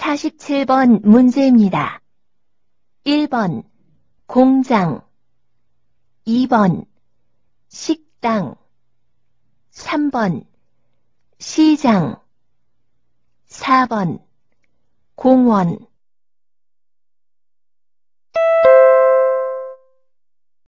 47번 문제입니다. 1번 공장. 2번 식당. 3번 시장. 4번 공원.